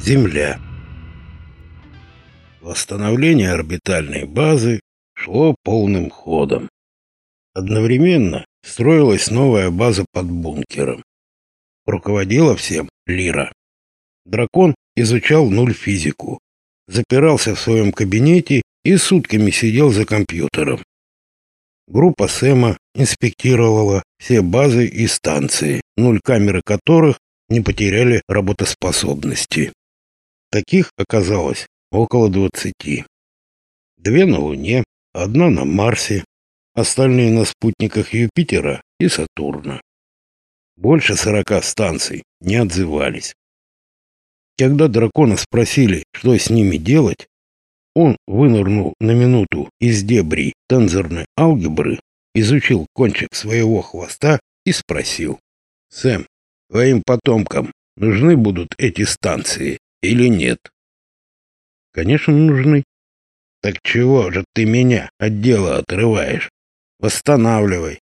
Земля. Восстановление орбитальной базы шло полным ходом. Одновременно строилась новая база под бункером. Руководила всем Лира. Дракон изучал нуль физику, запирался в своем кабинете и сутками сидел за компьютером. Группа Сэма инспектировала все базы и станции, нуль камеры которых не потеряли работоспособности. Таких оказалось около двадцати. Две на Луне, одна на Марсе, остальные на спутниках Юпитера и Сатурна. Больше сорока станций не отзывались. Когда дракона спросили, что с ними делать, он вынырнул на минуту из дебри тензорной алгебры, изучил кончик своего хвоста и спросил. «Сэм, твоим потомкам нужны будут эти станции или нет?» «Конечно, нужны». «Так чего же ты меня от дела отрываешь? Восстанавливай».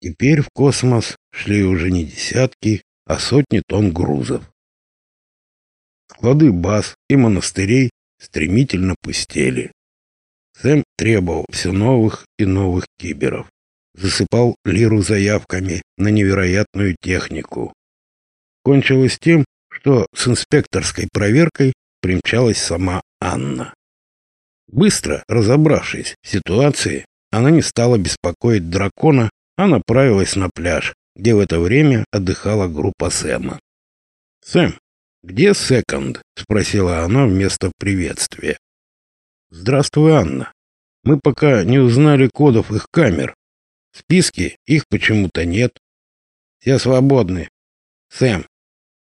Теперь в космос шли уже не десятки, а сотни тонн грузов. Склады баз и монастырей стремительно пустели. Сэм требовал все новых и новых киберов. Засыпал Лиру заявками на невероятную технику. Кончилось тем, что с инспекторской проверкой примчалась сама Анна. Быстро разобравшись в ситуации, она не стала беспокоить дракона, а направилась на пляж, где в это время отдыхала группа Сэма. «Сэм, где секонд?» — спросила она вместо приветствия. «Здравствуй, Анна. Мы пока не узнали кодов их камер. В списке их почему-то нет. Все свободны. Сэм,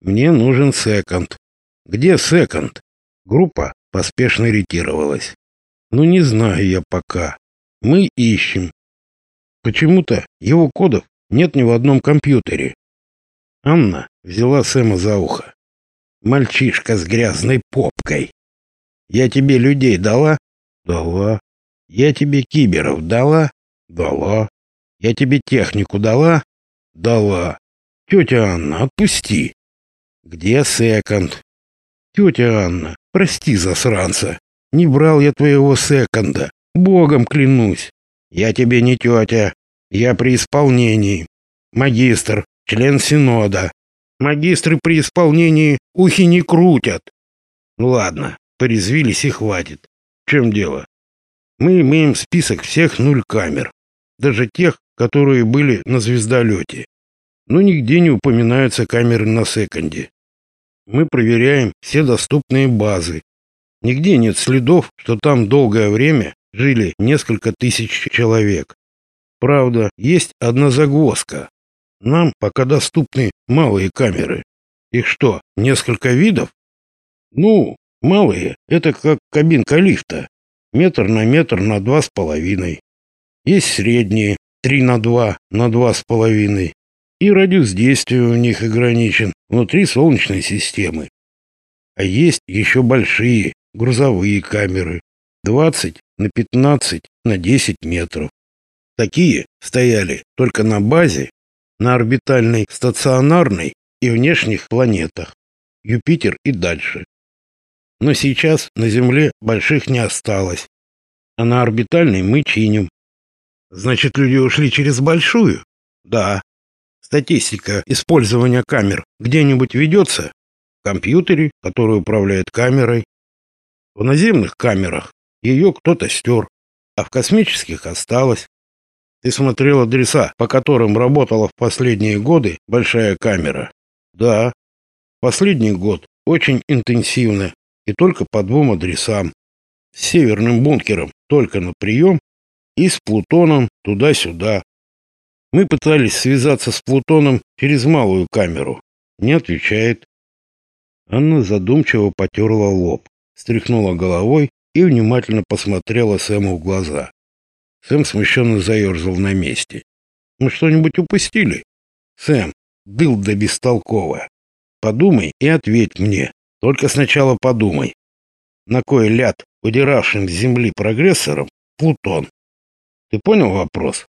мне нужен секонд. Где секонд?» Группа поспешно ретировалась. «Ну, не знаю я пока. Мы ищем. Почему-то его кодов нет ни в одном компьютере». Анна взяла Сэма за ухо. Мальчишка с грязной попкой. Я тебе людей дала? Дала. Я тебе киберов дала? Дала. Я тебе технику дала? Дала. Тетя Анна, отпусти. Где секонд? Тетя Анна, прости, засранца. Не брал я твоего секонда. Богом клянусь. Я тебе не тетя. Я при исполнении. Магистр, член Синода. Магистры при исполнении ухи не крутят. Ну ладно, порезвились и хватит. В чем дело? Мы имеем список всех нуль камер, даже тех, которые были на звездолете. Но нигде не упоминаются камеры на секонде. Мы проверяем все доступные базы. Нигде нет следов, что там долгое время жили несколько тысяч человек. Правда, есть одна загвоздка. Нам пока доступны малые камеры. Их что, несколько видов? Ну, малые — это как кабинка лифта. Метр на метр на два с половиной. Есть средние, три на два на два с половиной. И радиус действия у них ограничен внутри Солнечной системы. А есть еще большие грузовые камеры. 20 на 15 на 10 метров. Такие стояли только на базе на орбитальной, стационарной и внешних планетах, Юпитер и дальше. Но сейчас на Земле больших не осталось, а на орбитальной мы чиним. Значит, люди ушли через большую? Да. Статистика использования камер где-нибудь ведется? В компьютере, который управляет камерой. В наземных камерах ее кто-то стер, а в космических осталось. Ты смотрел адреса, по которым работала в последние годы большая камера? Да. Последний год очень интенсивно и только по двум адресам. С северным бункером только на прием и с Плутоном туда-сюда. Мы пытались связаться с Плутоном через малую камеру. Не отвечает. Анна задумчиво потерла лоб, стряхнула головой и внимательно посмотрела Сэму в глаза. Сэм смущенно заерзал на месте. «Мы что-нибудь упустили?» «Сэм, был да бестолково. Подумай и ответь мне. Только сначала подумай. На кой ляд удиравшим с Земли прогрессором Плутон? Ты понял вопрос?»